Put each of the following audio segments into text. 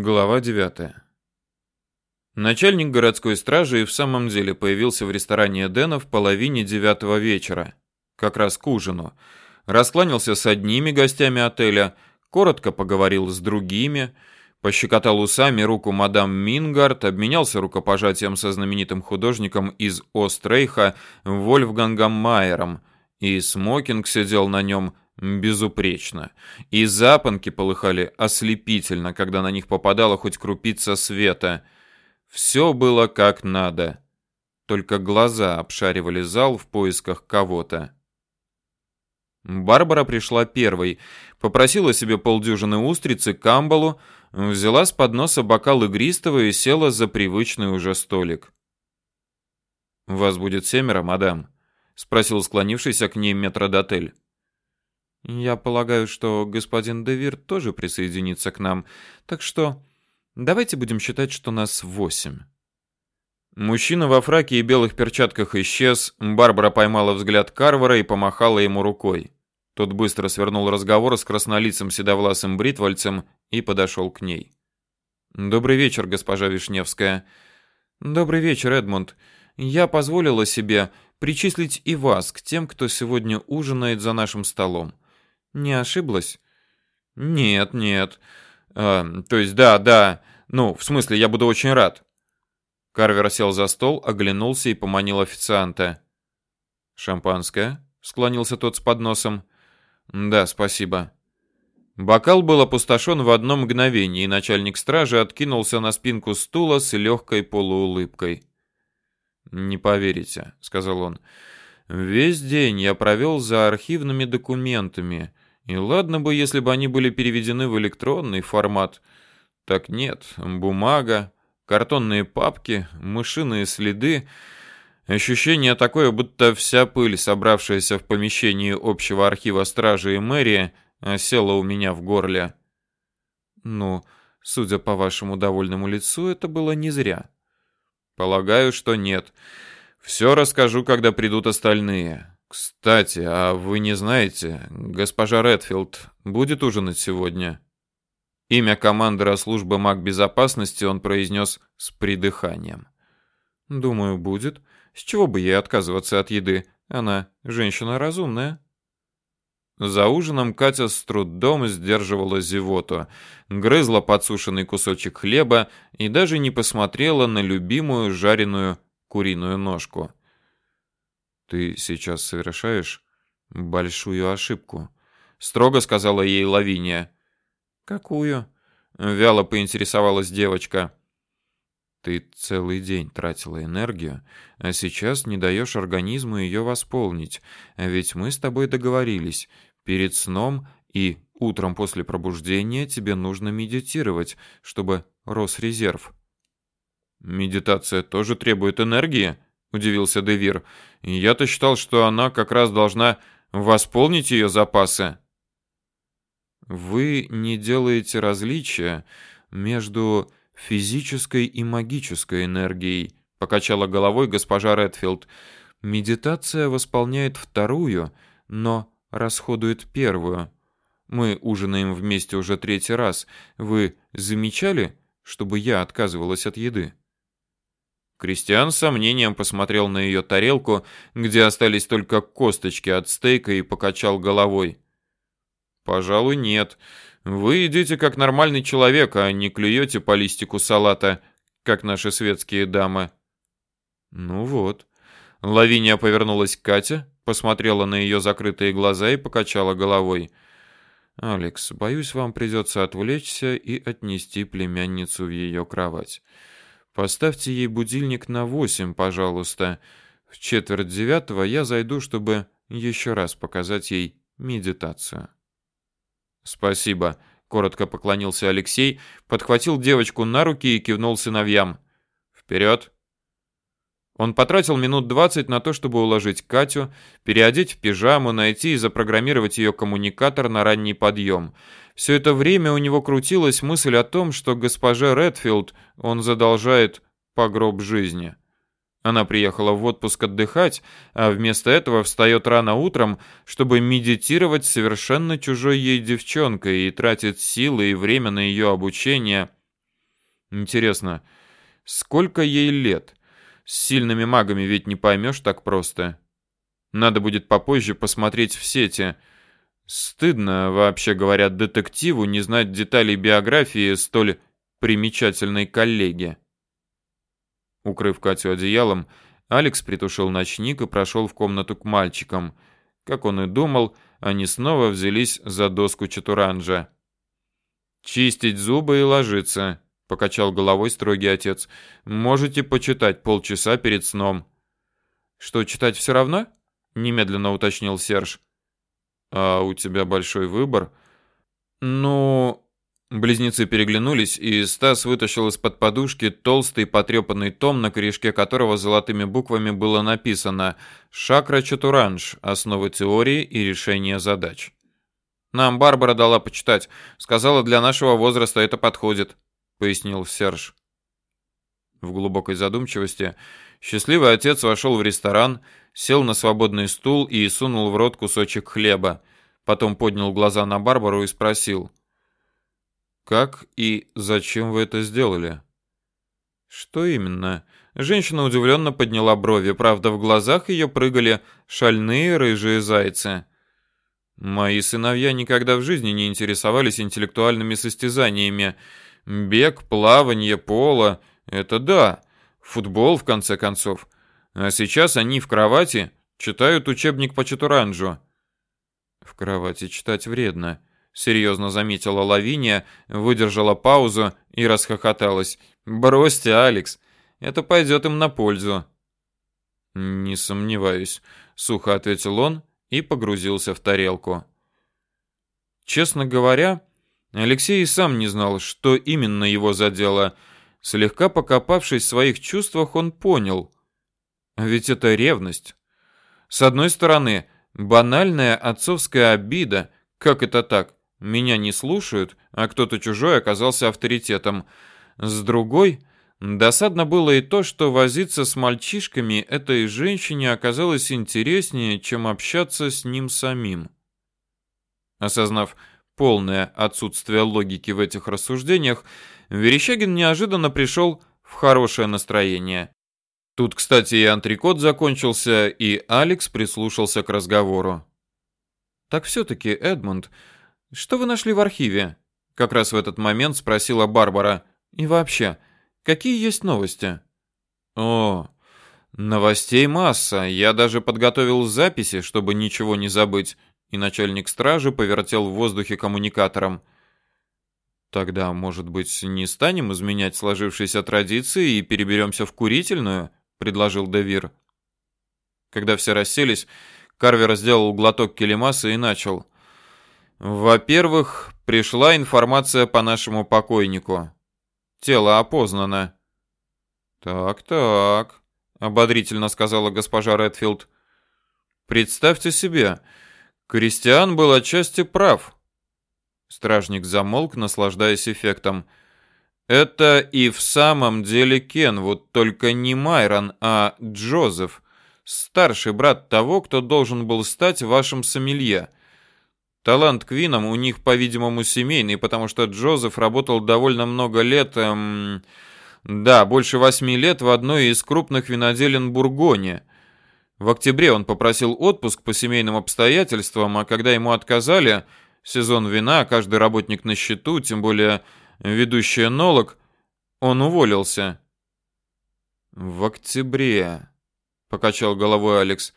Глава 9. Начальник городской стражи и в самом деле появился в ресторане Эдена в половине девятого вечера, как раз к ужину. Раскланялся с одними гостями отеля, коротко поговорил с другими, пощекотал усами руку мадам Мингард, обменялся рукопожатием со знаменитым художником из Острейха Вольфгангом Майером, и смокинг сидел на нем Безупречно. И запонки полыхали ослепительно, когда на них попадала хоть крупица света. Все было как надо. Только глаза обшаривали зал в поисках кого-то. Барбара пришла первой, попросила себе полдюжины устриц и камбалу, взяла с подноса бокал игристого и села за привычный уже столик. «Вас будет семеро, мадам?» — спросил склонившийся к ней метродотель. Я полагаю, что господин Девир тоже присоединится к нам, так что давайте будем считать, что нас восемь. Мужчина во фраке и белых перчатках исчез. Барбара поймала взгляд Карвара и помахала ему рукой. Тот быстро свернул разговор с краснолицым седовласым бритвальцем и подошел к ней. Добрый вечер, госпожа Вишневская. Добрый вечер, Эдмунд. Я позволила себе причислить и вас к тем, кто сегодня ужинает за нашим столом. Не ошиблась? Нет, нет. А, то есть да, да. Ну, в смысле, я буду очень рад. Карвер сел за стол, оглянулся и поманил официанта. Шампанское? склонился тот с подносом. Да, спасибо. Бокал был опустошен в одно мгновение, и начальник стражи откинулся на спинку стула с легкой полуулыбкой. «Не поверите», — сказал он. «Весь день я провел за архивными документами, и ладно бы, если бы они были переведены в электронный формат. Так нет, бумага, картонные папки, мышиные следы. Ощущение такое, будто вся пыль, собравшаяся в помещении общего архива стражи и мэрии, осела у меня в горле. Ну, судя по вашему довольному лицу, это было не зря. Полагаю, что нет. Все расскажу, когда придут остальные. Кстати, а вы не знаете, госпожа Редфилд будет ужинать сегодня? Имя командира службы магбезопасности он произнес с придыханием. Думаю, будет. С чего бы ей отказываться от еды? Она женщина разумная. За ужином Катя с трудом сдерживала зевоту, грызла подсушенный кусочек хлеба и даже не посмотрела на любимую жареную куриную ножку. Ты сейчас совершаешь большую ошибку, строго сказала ей Лавиния. Какую? вяло поинтересовалась девочка. Ты целый день тратила энергию, а сейчас не даешь организму ее восполнить. Ведь мы с тобой договорились, перед сном и утром после пробуждения тебе нужно медитировать, чтобы рос резерв. Медитация тоже требует энергии, удивился Девир. Я-то считал, что она как раз должна восполнить ее запасы. Вы не делаете различия между физической и магической энергией, покачала головой госпожа Редфилд. Медитация восполняет вторую, но расходует первую. Мы ужинаем вместе уже третий раз. Вы замечали, чтобы я отказывалась от еды? Кристиан с сомнением посмотрел на ее тарелку, где остались только косточки от стейка и покачал головой. Пожалуй, нет. Вы едите как нормальный человек, а не клюете по листику салата, как наши светские дамы. Ну вот. Лавиния повернулась к Кате, посмотрела на ее закрытые глаза и покачала головой. Алекс, боюсь, вам придется отвлечься и отнести племянницу в ее кровать. Поставьте ей будильник на восемь, пожалуйста. В четверть девятого я зайду, чтобы еще раз показать ей медитацию. Спасибо, коротко поклонился Алексей, подхватил девочку на руки и кивнул сыновьям. Вперед! Он потратил минут двадцать на то, чтобы уложить Катю, переодеть в пижаму, найти и запрограммировать ее коммуникатор на ранний подъем. Все это время у него крутилась мысль о том, что госпоже Редфилд он задолжает погроб жизни. Она приехала в отпуск отдыхать, а вместо этого встает рано утром, чтобы медитировать совершенно чужой ей девчонкой и тратит силы и время на ее обучение. Интересно, сколько ей лет? С сильными магами ведь не поймешь так просто. Надо будет попозже посмотреть в сети. Стыдно, вообще говоря, детективу не знать деталей биографии столь примечательной коллеги. Укрыв Катю одеялом, Алекс притушил ночник и прошел в комнату к мальчикам. Как он и думал, они снова взялись за доску чатуранжа. «Чистить зубы и ложиться», — покачал головой строгий отец. «Можете почитать полчаса перед сном». «Что, читать все равно?» — немедленно уточнил Серж. «А у тебя большой выбор?» «Ну...» Близнецы переглянулись, и Стас вытащил из-под подушки толстый потрепанный том, на корешке которого золотыми буквами было написано «Шакра Чатуранж. Основы теории и решения задач». «Нам Барбара дала почитать. Сказала, для нашего возраста это подходит», — пояснил Серж. В глубокой задумчивости счастливый отец вошел в ресторан, сел на свободный стул и сунул в рот кусочек хлеба. Потом поднял глаза на Барбару и спросил — как и зачем вы это сделали? Что именно? Женщина удивленно подняла брови, правда, в глазах ее прыгали шальные рыжие зайцы. Мои сыновья никогда в жизни не интересовались интеллектуальными состязаниями. Бег, плавание, поло — это да. Футбол, в конце концов. А сейчас они в кровати читают учебник по чатуранджу. В кровати читать вредно серьезно заметила Лавиния, выдержала паузу и расхохоталась. Бросьте, Алекс, это пойдет им на пользу. Не сомневаюсь, сухо ответил он и погрузился в тарелку. Честно говоря, Алексей и сам не знал, что именно его задело. Слегка покопавшись в своих чувствах, он понял. Ведь это ревность. С одной стороны, банальная отцовская обида. Как это так? Меня не слушают, а кто-то чужой оказался авторитетом. С другой, досадно было и то, что возиться с мальчишками этой женщине оказалось интереснее, чем общаться с ним самим. Осознав полное отсутствие логики в этих рассуждениях, Верещагин неожиданно пришел в хорошее настроение. Тут, кстати, и антрикот закончился, и Алекс прислушался к разговору. «Так все-таки, Эдмунд, что вы нашли в архиве? Как раз в этот момент спросила Барбара. И вообще, какие есть новости? О, новостей масса. Я даже подготовил записи, чтобы ничего не забыть. И начальник стражи повертел в воздухе коммуникатором. Тогда, может быть, не станем изменять сложившиеся традиции и переберемся в курительную, предложил Девир. Когда все расселись, Карвер сделал глоток келемаса и начал: во-первых, пришла информация по нашему покойнику. Тело опознано. Так-так, ободрительно сказала госпожа Редфилд. Представьте себе, Кристиан был отчасти прав. Стражник замолк, наслаждаясь эффектом. Это и в самом деле Кенвуд, только не Майрон, а Джозеф, старший брат того, кто должен был стать вашим сомелье. Талант к винам у них, по-видимому, семейный, потому что Джозеф работал довольно много лет, эм, да, больше восьми лет в одной из крупных виноделин Бургоне. В октябре он попросил отпуск по семейным обстоятельствам, а когда ему отказали, сезон вина, каждый работник на счету, тем более ведущий энолог, он уволился. В октябре, покачал головой Алекс.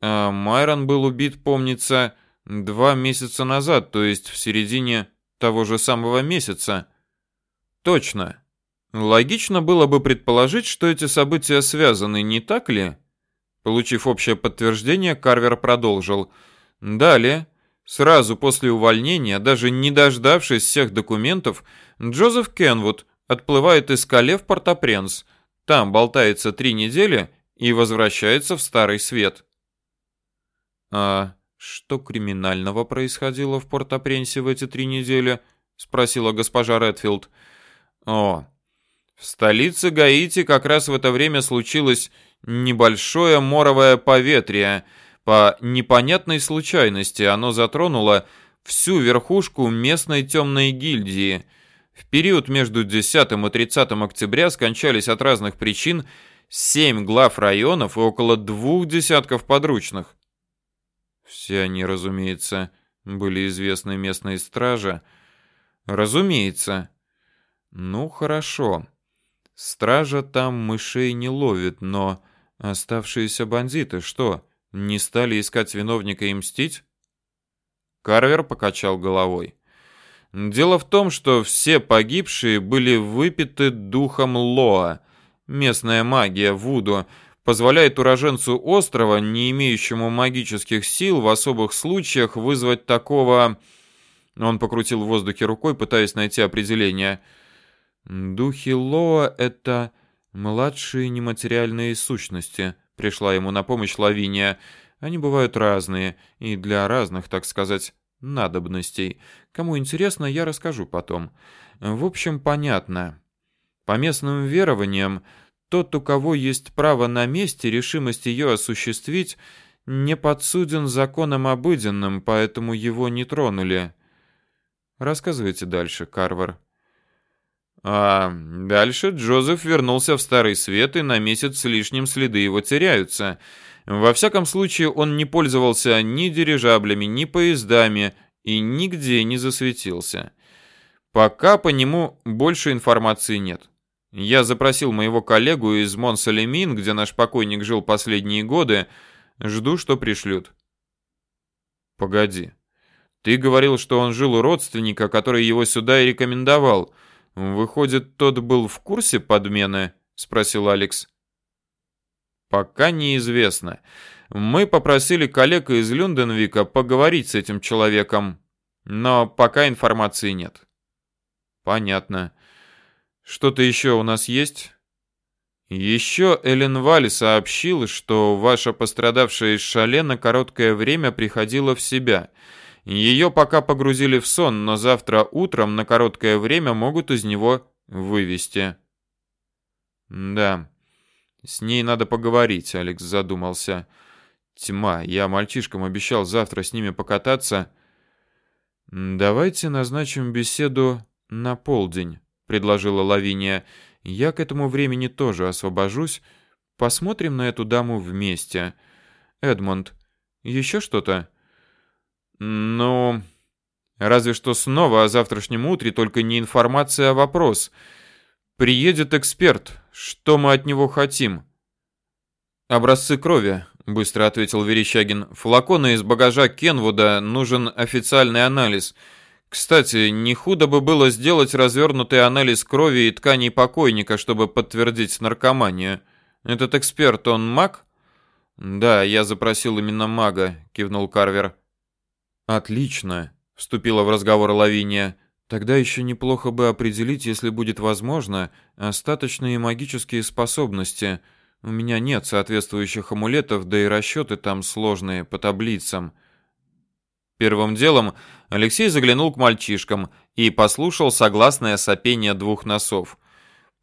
А Майрон был убит, помнится, Два месяца назад, то есть в середине того же самого месяца. Точно. Логично было бы предположить, что эти события связаны, не так ли? Получив общее подтверждение, Карвер продолжил. Далее, сразу после увольнения, даже не дождавшись всех документов, Джозеф Кенвуд отплывает из Кале в Портопренс. Там болтается три недели и возвращается в Старый Свет. А что криминального происходило в Порт-о-Пренсе в эти три недели? спросила госпожа Редфилд. О, в столице Гаити как раз в это время случилось небольшое моровое поветрие. По непонятной случайности оно затронуло всю верхушку местной темной гильдии. В период между 10 и 30 октября скончались от разных причин семь глав районов и около двух десятков подручных. Все они, разумеется, были известны местной страже. Разумеется. Ну, хорошо. Стража там мышей не ловит, но оставшиеся бандиты что, не стали искать виновника и мстить? Карвер покачал головой. Дело в том, что все погибшие были выпиты духом Лоа, местная магия Вуду, позволяет уроженцу острова, не имеющему магических сил, в особых случаях вызвать такого... Он покрутил в воздухе рукой, пытаясь найти определение. Духи Лоа — это младшие нематериальные сущности. Пришла ему на помощь Лавиния. Они бывают разные, и для разных, так сказать, надобностей. Кому интересно, я расскажу потом. В общем, понятно. По местным верованиям, тот, у кого есть право на месть и решимость ее осуществить, не подсуден законом обыденным, поэтому его не тронули. Рассказывайте дальше, Карвер. А дальше Джозеф вернулся в Старый Свет, и на месяц с лишним следы его теряются. Во всяком случае, он не пользовался ни дирижаблями, ни поездами и нигде не засветился. Пока по нему больше информации нет. Я запросил моего коллегу из Монсалемин, где наш покойник жил последние годы. Жду, что пришлют. Погоди. Ты говорил, что он жил у родственника, который его сюда и рекомендовал. Выходит, тот был в курсе подмены? спросил Алекс. Пока неизвестно. Мы попросили коллег из Люнденвика поговорить с этим человеком, но пока информации нет. Понятно. Что-то еще у нас есть? Еще Элен Валь сообщил, что ваша пострадавшая из шале на короткое время приходила в себя. Ее пока погрузили в сон, но завтра утром на короткое время могут из него вывести. Да. С ней надо поговорить, Алекс задумался. Тьма, я мальчишкам обещал завтра с ними покататься. Давайте назначим беседу на полдень предложила Лавиния. Я к этому времени тоже освобожусь. Посмотрим на эту даму вместе. Эдмонд, еще что-то? Ну, разве что снова о завтрашнем утре, только не информация, а вопрос. Приедет эксперт. Что мы от него хотим? Образцы крови, быстро ответил Верещагин. Флаконы из багажа Кенвуда нужен официальный анализ. Кстати, не худо бы было сделать развернутый анализ крови и тканей покойника, чтобы подтвердить наркоманию. Этот эксперт, он маг? Да, я запросил именно мага, кивнул Карвер. Отлично, вступила в разговор Лавиния. Тогда еще неплохо бы определить, если будет возможно, остаточные магические способности. У меня нет соответствующих амулетов, да и расчеты там сложные по таблицам. Первым делом Алексей заглянул к мальчишкам и послушал согласное сопение двух носов.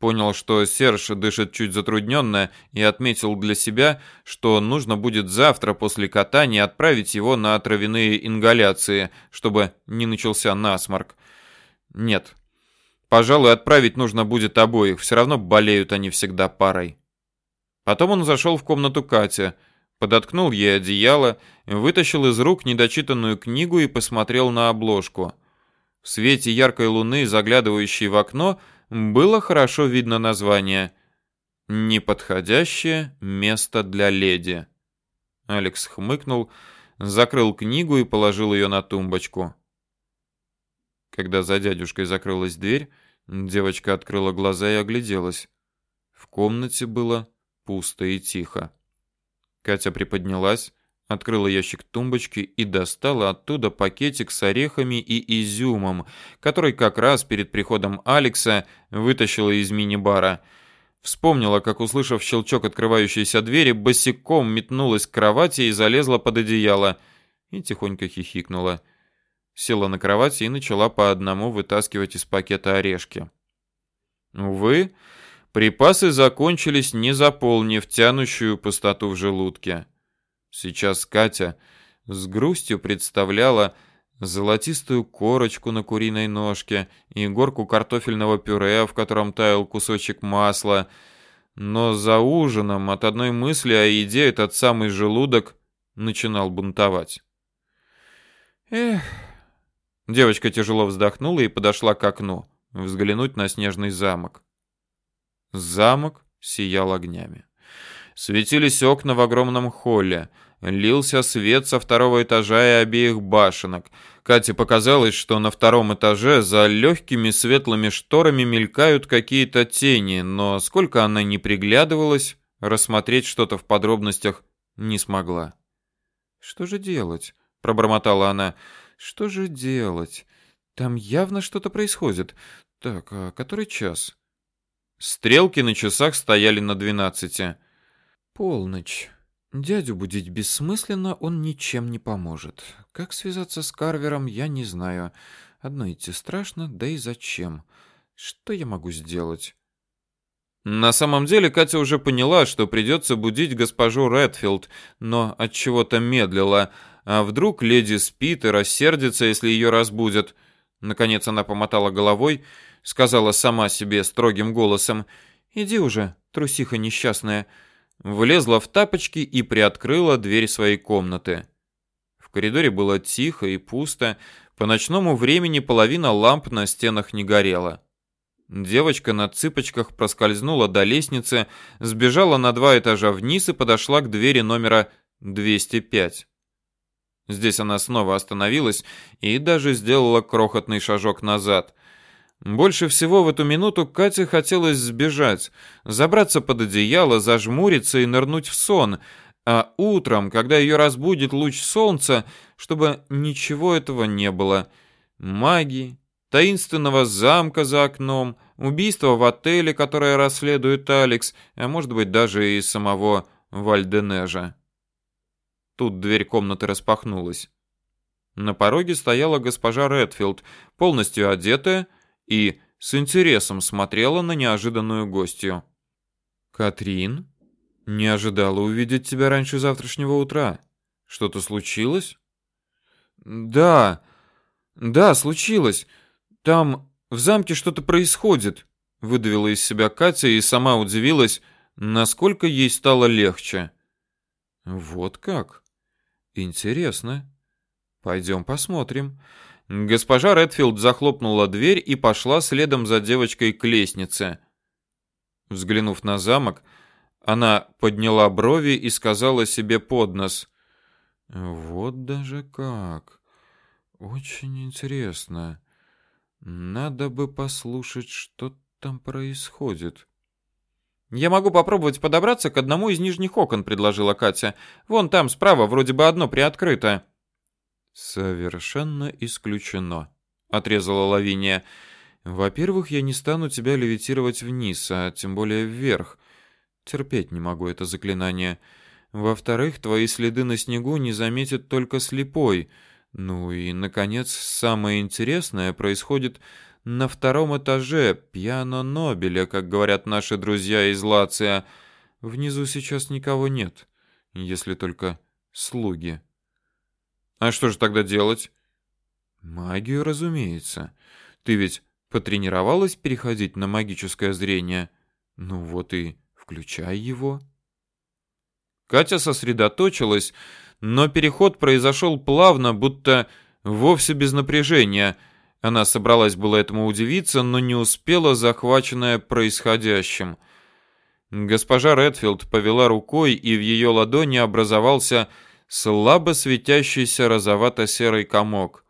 Понял, что Серж дышит чуть затрудненно и отметил для себя, что нужно будет завтра после катания отправить его на травяные ингаляции, чтобы не начался насморк. Нет. Пожалуй, отправить нужно будет обоих, все равно болеют они всегда парой. Потом он зашел в комнату Кати – подоткнул ей одеяло, вытащил из рук недочитанную книгу и посмотрел на обложку. В свете яркой луны, заглядывающей в окно, было хорошо видно название «Неподходящее место для леди». Алекс хмыкнул, закрыл книгу и положил ее на тумбочку. Когда за дядюшкой закрылась дверь, девочка открыла глаза и огляделась. В комнате было пусто и тихо. Катя приподнялась, открыла ящик тумбочки и достала оттуда пакетик с орехами и изюмом, который как раз перед приходом Алекса вытащила из мини-бара. Вспомнила, как, услышав щелчок открывающейся двери, босиком метнулась к кровати и залезла под одеяло. И тихонько хихикнула. Села на кровати и начала по одному вытаскивать из пакета орешки. Увы, Припасы закончились, не заполнив тянущую пустоту в желудке. Сейчас Катя с грустью представляла золотистую корочку на куриной ножке и горку картофельного пюре, в котором таял кусочек масла. Но за ужином от одной мысли о еде этот самый желудок начинал бунтовать. Эх. Девочка тяжело вздохнула и подошла к окну, взглянуть на снежный замок. Замок сиял огнями. Светились окна в огромном холле. Лился свет со второго этажа и обеих башенок. Кате показалось, что на втором этаже за легкими светлыми шторами мелькают какие-то тени, но сколько она ни приглядывалась, рассмотреть что-то в подробностях не смогла. «Что же делать?» — пробормотала она. «Что же делать? Там явно что-то происходит. Так, а который час?» Стрелки на часах стояли на двенадцати. Полночь. Дядю будить бессмысленно, он ничем не поможет. Как связаться с Карвером, я не знаю. Одно идти страшно, да и зачем? Что я могу сделать? На самом деле Катя уже поняла, что придется будить госпожу Редфилд, но от чего-то медлила. А вдруг леди спит и рассердится, если ее разбудят? Наконец она помотала головой, сказала сама себе строгим голосом: "Иди уже, трусиха несчастная" влезла в тапочки и приоткрыла дверь своей комнаты. В коридоре было тихо и пусто, по ночному времени половина ламп на стенах не горела. Девочка на цыпочках проскользнула до лестницы, сбежала на два этажа вниз и подошла к двери номера 205. Здесь она снова остановилась и даже сделала крохотный шажок назад. Больше всего в эту минуту Кате хотелось сбежать, забраться под одеяло, зажмуриться и нырнуть в сон, а утром, когда ее разбудит луч солнца, чтобы ничего этого не было. Магии, таинственного замка за окном, убийство в отеле, которое расследует Алекс, а может быть даже и самого Вальденежа. Тут дверь комнаты распахнулась. На пороге стояла госпожа Редфилд, полностью одетая, и с интересом смотрела на неожиданную гостью. «Катрин, не ожидала увидеть тебя раньше завтрашнего утра. Что-то случилось?» «Да, да, случилось. Там в замке что-то происходит», — выдавила из себя Катя и сама удивилась, насколько ей стало легче. «Вот как? Интересно. Пойдем посмотрим». Госпожа Редфилд захлопнула дверь и пошла следом за девочкой к лестнице. Взглянув на замок, она подняла брови и сказала себе под нос: "Вот даже как. Очень интересно. Надо бы послушать, что там происходит". Я могу попробовать подобраться к одному из нижних окон, предложила Катя. Вон там справа вроде бы одно приоткрыто. Совершенно исключено, отрезала Лавиния. Во-первых, я не стану тебя левитировать вниз, а тем более вверх. Терпеть не могу это заклинание. Во-вторых, твои следы на снегу не заметит только слепой. Ну и наконец, самое интересное происходит на втором этаже пьяно Нобеля, как говорят наши друзья из Лация. Внизу сейчас никого нет, если только слуги. А что же тогда делать? Магию, разумеется. Ты ведь потренировалась переходить на магическое зрение? Ну вот и включай его. Катя сосредоточилась, но переход произошел плавно, будто вовсе без напряжения. Она собралась было этому удивиться, но не успела, захваченная происходящим. Госпожа Редфилд повела рукой, и в ее ладони образовался слабо светящийся розовато-серый комок.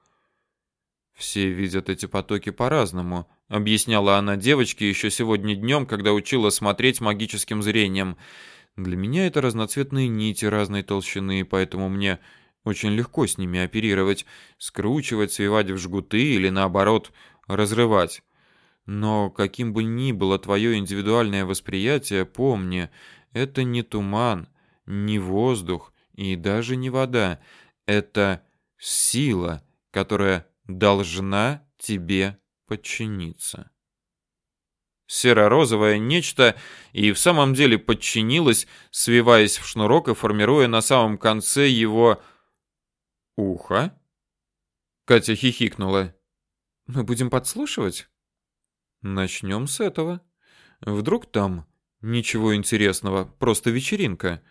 Все видят эти потоки по-разному, объясняла она девочке еще сегодня днем, когда учила смотреть магическим зрением. Для меня это разноцветные нити разной толщины, поэтому мне очень легко с ними оперировать, скручивать, свивать в жгуты или наоборот разрывать. Но каким бы ни было твое индивидуальное восприятие, помни, это не туман, не воздух, и даже не вода. Это сила, которая должна тебе подчиниться. Серо-розовое нечто и в самом деле подчинилось, свиваясь в шнурок и формируя на самом конце его ухо. Катя хихикнула. Мы будем подслушивать? Начнем с этого. Вдруг там ничего интересного, просто вечеринка.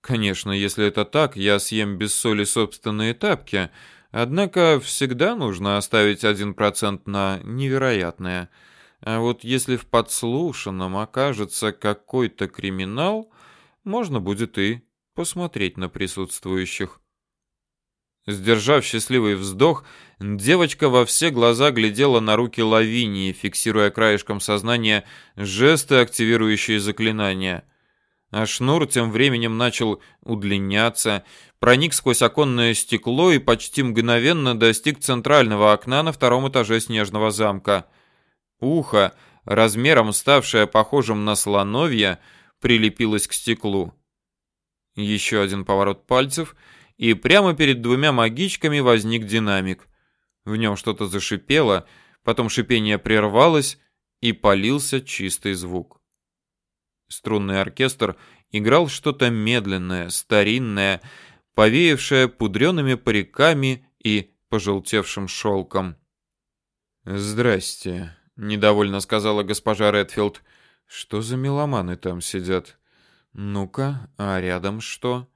Конечно, если это так, я съем без соли собственные тапки, однако всегда нужно оставить один процент на невероятное. А вот если в подслушанном окажется какой-то криминал, можно будет и посмотреть на присутствующих. Сдержав счастливый вздох, девочка во все глаза глядела на руки Лавинии, фиксируя краешком сознания жесты, активирующие заклинания. А шнур тем временем начал удлиняться, проник сквозь оконное стекло и почти мгновенно достиг центрального окна на втором этаже снежного замка. Ухо, размером ставшее похожим на слоновье, прилепилось к стеклу. Еще один поворот пальцев — и прямо перед двумя магичками возник динамик. В нем что-то зашипело, потом шипение прервалось, и полился чистый звук. Струнный оркестр играл что-то медленное, старинное, повеявшее пудреными париками и пожелтевшим шелком. «Здрасте», — недовольно сказала госпожа Редфилд. «Что за меломаны там сидят? Ну-ка, а рядом что?»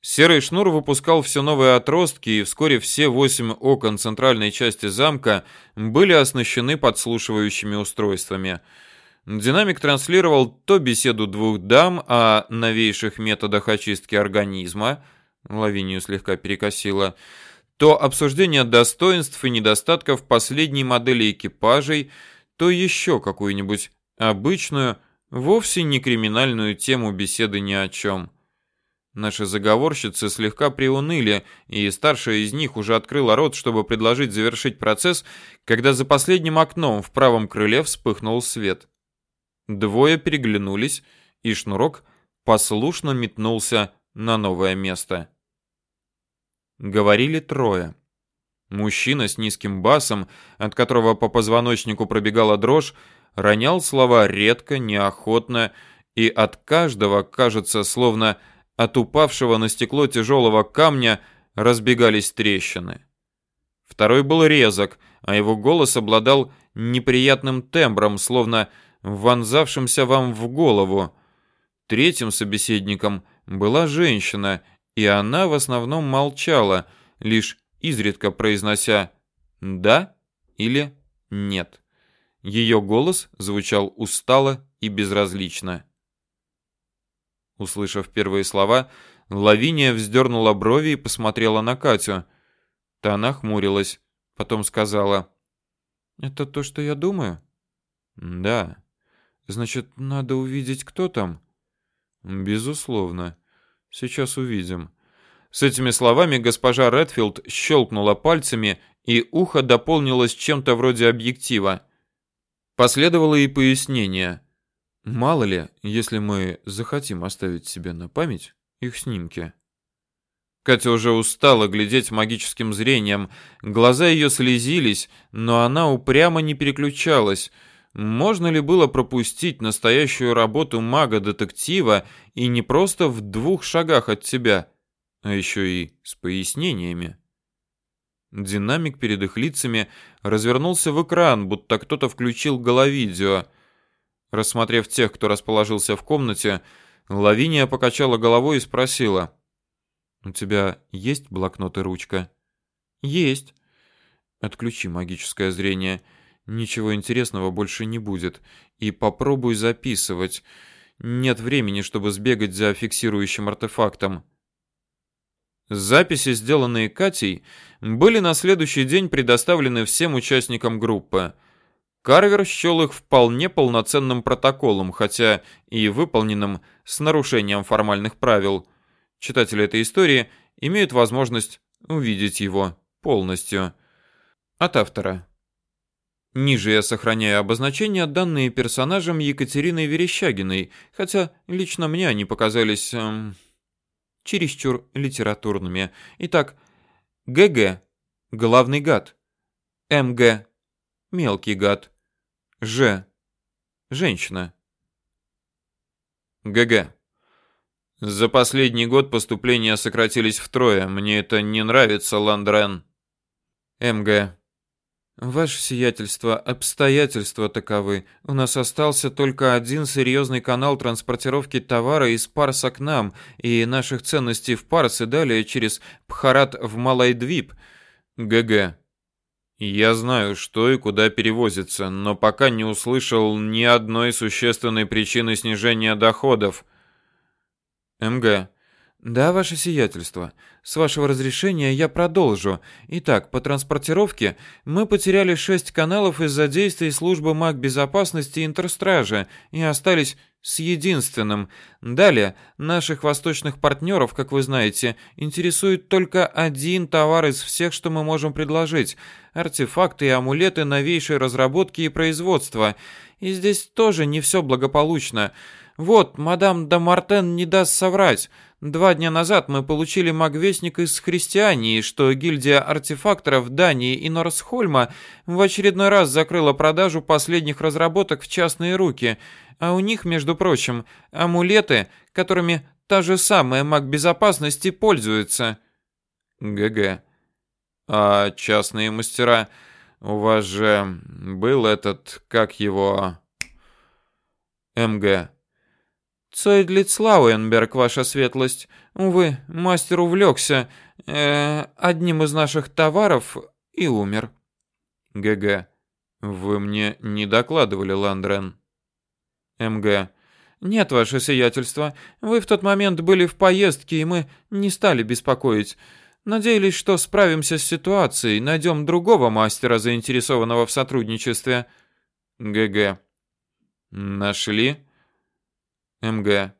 Серый шнур выпускал все новые отростки, и вскоре все восемь окон центральной части замка были оснащены подслушивающими устройствами. Динамик транслировал то беседу двух дам о новейших методах очистки организма, Лавинию слегка перекосило, то обсуждение достоинств и недостатков последней модели экипажей, то еще какую-нибудь обычную, вовсе не криминальную тему беседы ни о чем. Наши заговорщицы слегка приуныли, и старшая из них уже открыла рот, чтобы предложить завершить процесс, когда за последним окном в правом крыле вспыхнул свет. Двое переглянулись, и шнурок послушно метнулся на новое место. Говорили трое. Мужчина с низким басом, от которого по позвоночнику пробегала дрожь, ронял слова редко, неохотно, и от каждого, кажется, словно от упавшего на стекло тяжелого камня разбегались трещины. Второй был резок, а его голос обладал неприятным тембром, словно вонзавшимся вам в голову. Третьим собеседником была женщина, и она в основном молчала, лишь изредка произнося «да» или «нет». Ее голос звучал устало и безразлично. Услышав первые слова, Лавиния вздернула брови и посмотрела на Катю. Та нахмурилась, потом сказала: "Это то, что я думаю?" "Да. Значит, надо увидеть, кто там?" "Безусловно. Сейчас увидим." С этими словами госпожа Редфилд щелкнула пальцами, и ухо дополнилось чем-то вроде объектива. Последовало и пояснение. Мало ли, если мы захотим оставить себе на память их снимки. Катя уже устала глядеть магическим зрением, глаза ее слезились, но она упрямо не переключалась. Можно ли было пропустить настоящую работу мага-детектива и не просто в двух шагах от себя, а еще и с пояснениями? Динамик перед их лицами развернулся в экран, будто кто-то включил головидео. Рассмотрев тех, кто расположился в комнате, Лавиния покачала головой и спросила: "У тебя есть блокнот и ручка?" "Есть". "Отключи магическое зрение. Ничего интересного больше не будет. И попробуй записывать. Нет времени, чтобы сбегать за фиксирующим артефактом". Записи, сделанные Катей, были на следующий день предоставлены всем участникам группы. Карвер счел их вполне полноценным протоколом, хотя и выполненным с нарушением формальных правил. Читатели этой истории имеют возможность увидеть его полностью. От автора. Ниже я сохраняю обозначения, данные персонажам Екатериной Верещагиной, хотя лично мне они показались эм, чересчур литературными. Итак, ГГ – главный гад, МГ – мелкий гад, Ж. Женщина. ГГ. За последний год поступления сократились втрое. Мне это не нравится, Ландрен. МГ. Ваше сиятельство, обстоятельства таковы. У нас остался только один серьезный канал транспортировки товара из Парса к нам и наших ценностей в Парс и далее через Пхарат в Малайдвип. ГГ. Я знаю, что и куда перевозится, но пока не услышал ни одной существенной причины снижения доходов. МГ. Да, ваше сиятельство. С вашего разрешения я продолжу. Итак, по транспортировке мы потеряли шесть каналов из-за действий службы магбезопасности Интерстража и остались с единственным. Далее, наших восточных партнеров, как вы знаете, интересует только один товар из всех, что мы можем предложить: артефакты и амулеты новейшей разработки и производства. И здесь тоже не все благополучно. Вот, мадам де Мартен не даст соврать. Два дня назад мы получили магвестник из Христиании, что гильдия артефакторов Дании и Норсхольма в очередной раз закрыла продажу последних разработок в частные руки, а у них, между прочим, амулеты, которыми та же самая маг безопасности пользуется. ГГ. А частные мастера, у вас же был этот, как его... МГ. Цойдлиц Лауенберг, ваша светлость. Увы, мастер увлекся э, одним из наших товаров и умер. ГГ. Вы мне не докладывали, Ландрен. МГ. Нет, ваше сиятельство. Вы в тот момент были в поездке, и мы не стали беспокоить. Надеялись, что справимся с ситуацией, найдем другого мастера, заинтересованного в сотрудничестве. ГГ. Нашли? МГ.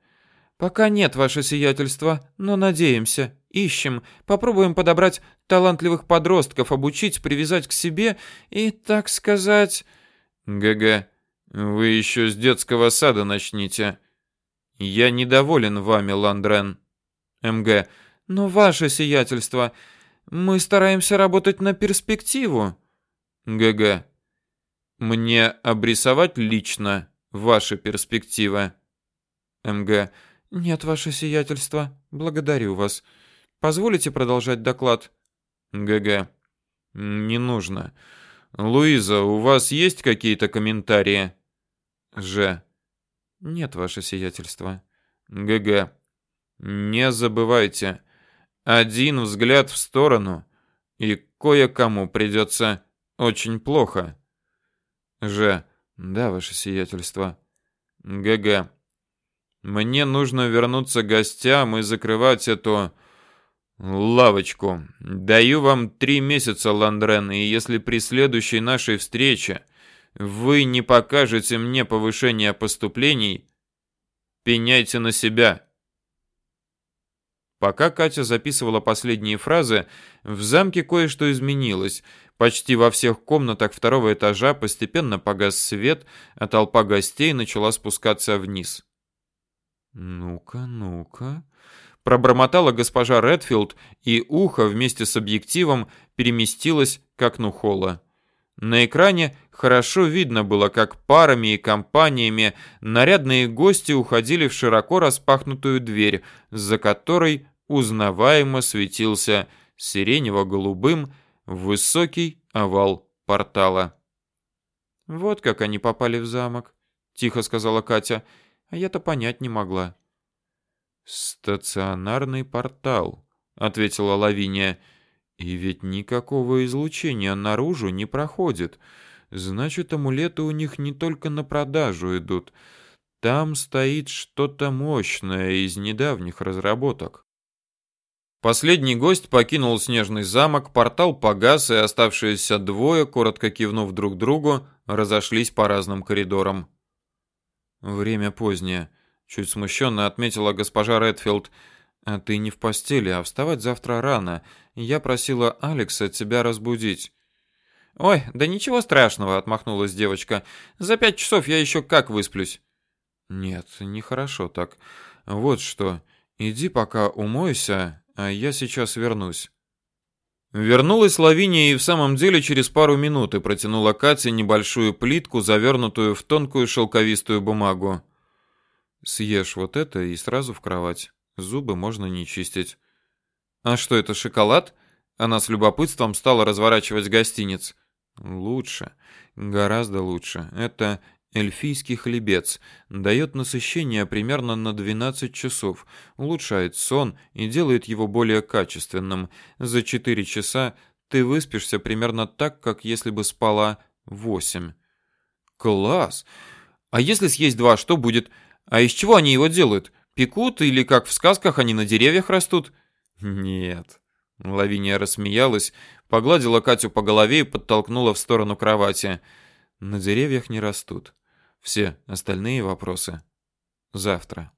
Пока нет, ваше сиятельство, но надеемся. Ищем, попробуем подобрать талантливых подростков, обучить, привязать к себе и, так сказать, ГГ. Вы еще с детского сада начните. Я недоволен вами, Ландрен. МГ. Но ваше сиятельство, мы стараемся работать на перспективу. ГГ. Мне обрисовать лично ваши перспективы. МГ. Нет, ваше сиятельство. Благодарю вас. Позволите продолжать доклад? ГГ. Не нужно. Луиза, у вас есть какие-то комментарии? Ж. Нет, ваше сиятельство. ГГ. Не забывайте. Один взгляд в сторону, и кое-кому придется очень плохо. Ж. Да, ваше сиятельство. ГГ. Мне нужно вернуться к гостям и закрывать эту лавочку. Даю вам три месяца, Ландрен, и если при следующей нашей встрече вы не покажете мне повышение поступлений, пеняйте на себя. Пока Катя записывала последние фразы, в замке кое-что изменилось. Почти во всех комнатах второго этажа постепенно погас свет, а толпа гостей начала спускаться вниз. «Ну-ка, ну-ка...» Пробормотала госпожа Редфилд, и ухо вместе с объективом переместилось к окну холла. На экране хорошо видно было, как парами и компаниями нарядные гости уходили в широко распахнутую дверь, за которой узнаваемо светился сиренево-голубым высокий овал портала. «Вот как они попали в замок», — тихо сказала Катя, — а я-то понять не могла. Стационарный портал, ответила Лавиния. И ведь никакого излучения наружу не проходит. Значит, амулеты у них не только на продажу идут. Там стоит что-то мощное из недавних разработок. Последний гость покинул снежный замок, портал погас, и оставшиеся двое, коротко кивнув друг другу, разошлись по разным коридорам. Время позднее, чуть смущенно отметила госпожа Редфилд. А ты не в постели, а вставать завтра рано. Я просила Алекса тебя разбудить. Ой, да ничего страшного, отмахнулась девочка. За пять часов я еще как высплюсь. Нет, нехорошо так. Вот что. Иди пока умойся, а я сейчас вернусь. Вернулась Лавиния и в самом деле через пару минут и протянула Кате небольшую плитку, завернутую в тонкую шелковистую бумагу. Съешь вот это и сразу в кровать. Зубы можно не чистить. А что это шоколад? Она с любопытством стала разворачивать гостиниц. Лучше, гораздо лучше. Это эльфийский хлебец. Дает насыщение примерно на 12 часов, улучшает сон и делает его более качественным. За 4 часа ты выспишься примерно так, как если бы спала 8. Класс! А если съесть два, что будет? А из чего они его делают? Пекут или как в сказках они на деревьях растут? Нет. Лавиния рассмеялась, погладила Катю по голове и подтолкнула в сторону кровати. На деревьях не растут. Все остальные вопросы завтра.